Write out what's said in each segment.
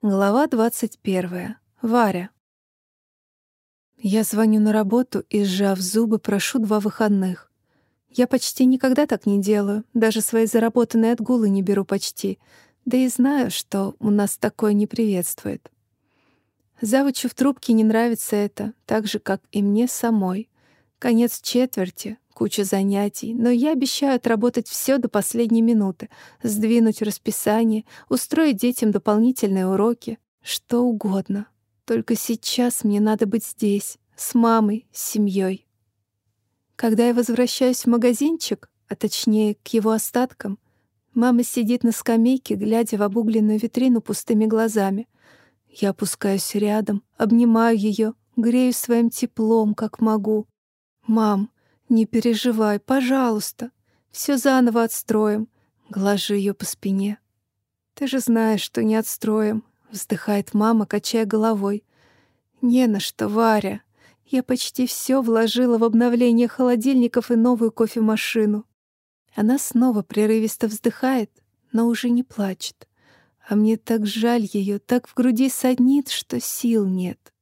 Глава 21. Варя. Я звоню на работу и, сжав зубы, прошу два выходных. Я почти никогда так не делаю, даже свои заработанные отгулы не беру почти, да и знаю, что у нас такое не приветствует. Завучу в трубке не нравится это, так же, как и мне самой. Конец четверти, куча занятий, но я обещаю отработать все до последней минуты, сдвинуть расписание, устроить детям дополнительные уроки, что угодно. Только сейчас мне надо быть здесь, с мамой, с семьей. Когда я возвращаюсь в магазинчик, а точнее к его остаткам, мама сидит на скамейке, глядя в обугленную витрину пустыми глазами. Я опускаюсь рядом, обнимаю ее, грею своим теплом, как могу. «Мам, «Не переживай, пожалуйста. Все заново отстроим». Глажу ее по спине. «Ты же знаешь, что не отстроим», — вздыхает мама, качая головой. «Не на что, Варя. Я почти все вложила в обновление холодильников и новую кофемашину». Она снова прерывисто вздыхает, но уже не плачет. А мне так жаль ее, так в груди саднит, что сил нет.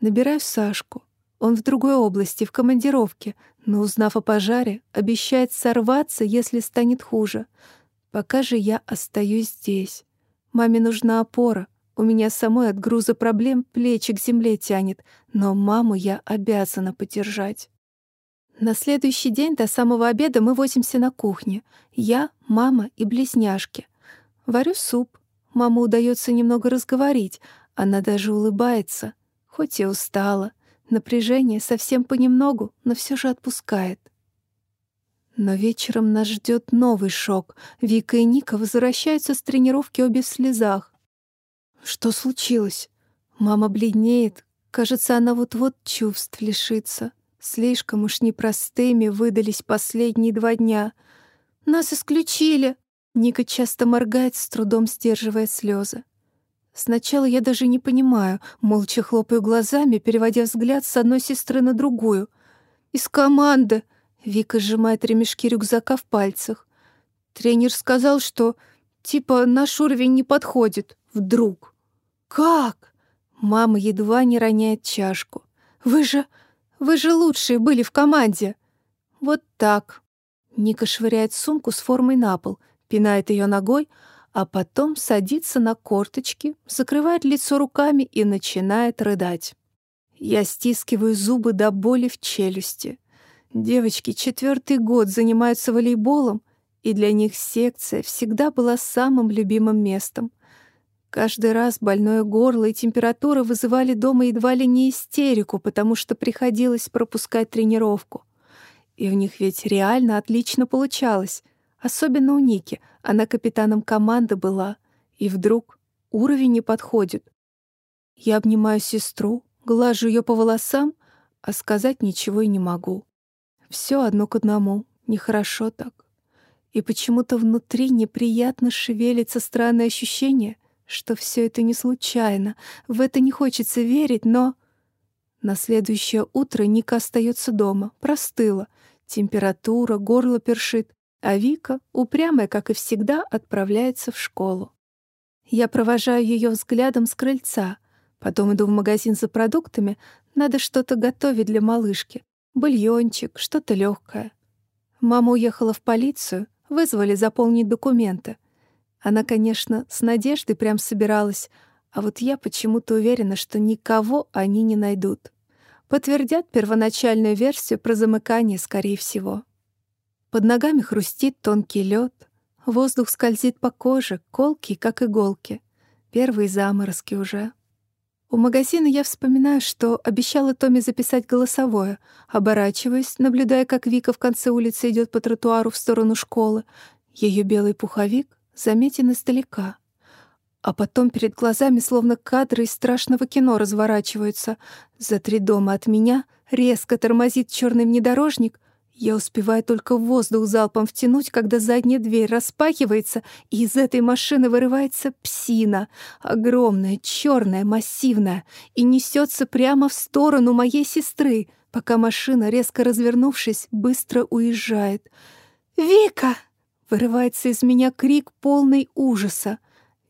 Набираю Сашку. Он в другой области, в командировке, но, узнав о пожаре, обещает сорваться, если станет хуже. Пока же я остаюсь здесь. Маме нужна опора. У меня самой от груза проблем плечи к земле тянет, но маму я обязана поддержать. На следующий день до самого обеда мы возимся на кухне. Я, мама и близняшки. Варю суп. Маму удается немного разговорить. Она даже улыбается, хоть и устала. Напряжение совсем понемногу, но все же отпускает. Но вечером нас ждет новый шок. Вика и Ника возвращаются с тренировки обе в слезах. Что случилось? Мама бледнеет. Кажется, она вот-вот чувств лишится. Слишком уж непростыми выдались последние два дня. Нас исключили. Ника часто моргает, с трудом сдерживая слезы. Сначала я даже не понимаю, молча хлопаю глазами, переводя взгляд с одной сестры на другую. «Из команды!» — Вика сжимает ремешки рюкзака в пальцах. Тренер сказал, что типа наш уровень не подходит. Вдруг. «Как?» Мама едва не роняет чашку. «Вы же... вы же лучшие были в команде!» «Вот так!» Ника швыряет сумку с формой на пол, пинает ее ногой, а потом садится на корточки, закрывает лицо руками и начинает рыдать. Я стискиваю зубы до боли в челюсти. Девочки четвертый год занимаются волейболом, и для них секция всегда была самым любимым местом. Каждый раз больное горло и температура вызывали дома едва ли не истерику, потому что приходилось пропускать тренировку. И у них ведь реально отлично получалось — Особенно у Ники. Она капитаном команды была. И вдруг уровень не подходит. Я обнимаю сестру, глажу ее по волосам, а сказать ничего и не могу. Все одно к одному. Нехорошо так. И почему-то внутри неприятно шевелится странное ощущение, что все это не случайно. В это не хочется верить, но... На следующее утро Ника остается дома, простыла. Температура, горло першит а Вика, упрямая, как и всегда, отправляется в школу. Я провожаю ее взглядом с крыльца, потом иду в магазин за продуктами, надо что-то готовить для малышки, бульончик, что-то легкое. Мама уехала в полицию, вызвали заполнить документы. Она, конечно, с надеждой прям собиралась, а вот я почему-то уверена, что никого они не найдут. Подтвердят первоначальную версию про замыкание, скорее всего. Под ногами хрустит тонкий лед, воздух скользит по коже, колкий, как иголки. Первые заморозки уже. У магазина я вспоминаю, что обещала Томе записать голосовое, оборачиваясь, наблюдая, как Вика в конце улицы идет по тротуару в сторону школы. Ее белый пуховик заметен издалека. А потом перед глазами словно кадры из страшного кино разворачиваются. За три дома от меня резко тормозит черный внедорожник, я успеваю только воздух залпом втянуть, когда задняя дверь распахивается, и из этой машины вырывается псина, огромная, черная, массивная, и несется прямо в сторону моей сестры, пока машина, резко развернувшись, быстро уезжает. «Вика!» — вырывается из меня крик полный ужаса.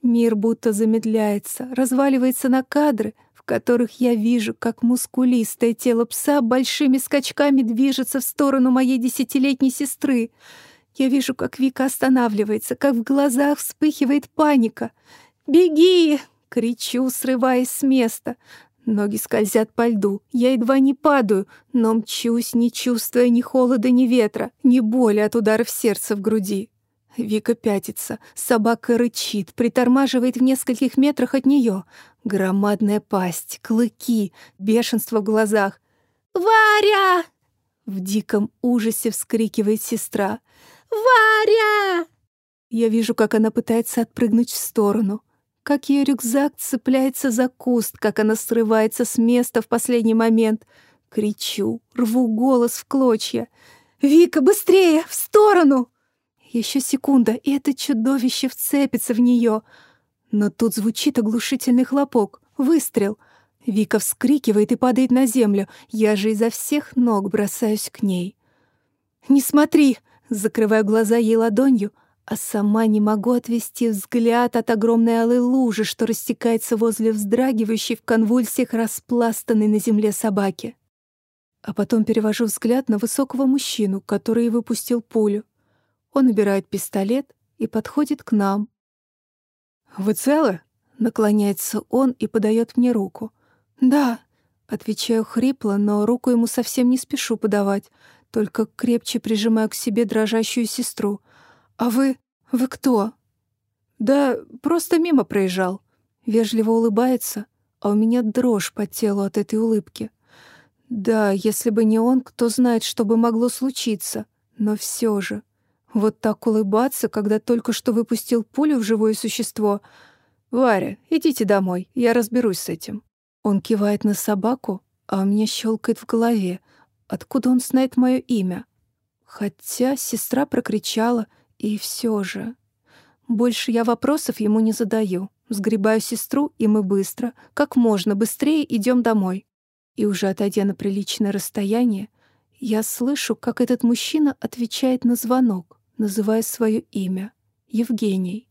Мир будто замедляется, разваливается на кадры, которых я вижу, как мускулистое тело пса большими скачками движется в сторону моей десятилетней сестры. Я вижу, как Вика останавливается, как в глазах вспыхивает паника. «Беги!» — кричу, срываясь с места. Ноги скользят по льду. Я едва не падаю, но мчусь, не чувствуя ни холода, ни ветра, ни боли от ударов сердца в груди. Вика пятится, собака рычит, притормаживает в нескольких метрах от нее. Громадная пасть, клыки, бешенство в глазах. «Варя!» В диком ужасе вскрикивает сестра. «Варя!» Я вижу, как она пытается отпрыгнуть в сторону, как ее рюкзак цепляется за куст, как она срывается с места в последний момент. Кричу, рву голос в клочья. «Вика, быстрее! В сторону!» Еще секунда, и это чудовище вцепится в нее. Но тут звучит оглушительный хлопок. Выстрел. Вика вскрикивает и падает на землю. Я же изо всех ног бросаюсь к ней. «Не смотри!» Закрываю глаза ей ладонью, а сама не могу отвести взгляд от огромной алой лужи, что растекается возле вздрагивающей в конвульсиях распластанной на земле собаки. А потом перевожу взгляд на высокого мужчину, который выпустил пулю. Он убирает пистолет и подходит к нам. «Вы целы?» — наклоняется он и подает мне руку. «Да», — отвечаю хрипло, но руку ему совсем не спешу подавать, только крепче прижимаю к себе дрожащую сестру. «А вы... вы кто?» «Да просто мимо проезжал». Вежливо улыбается, а у меня дрожь по телу от этой улыбки. Да, если бы не он, кто знает, что бы могло случиться. Но все же... Вот так улыбаться, когда только что выпустил пулю в живое существо. «Варя, идите домой, я разберусь с этим». Он кивает на собаку, а меня щелкает в голове. Откуда он знает мое имя? Хотя сестра прокричала, и все же... Больше я вопросов ему не задаю. Сгребаю сестру, и мы быстро, как можно быстрее идем домой. И уже отойдя на приличное расстояние, я слышу, как этот мужчина отвечает на звонок называя свое имя — Евгений.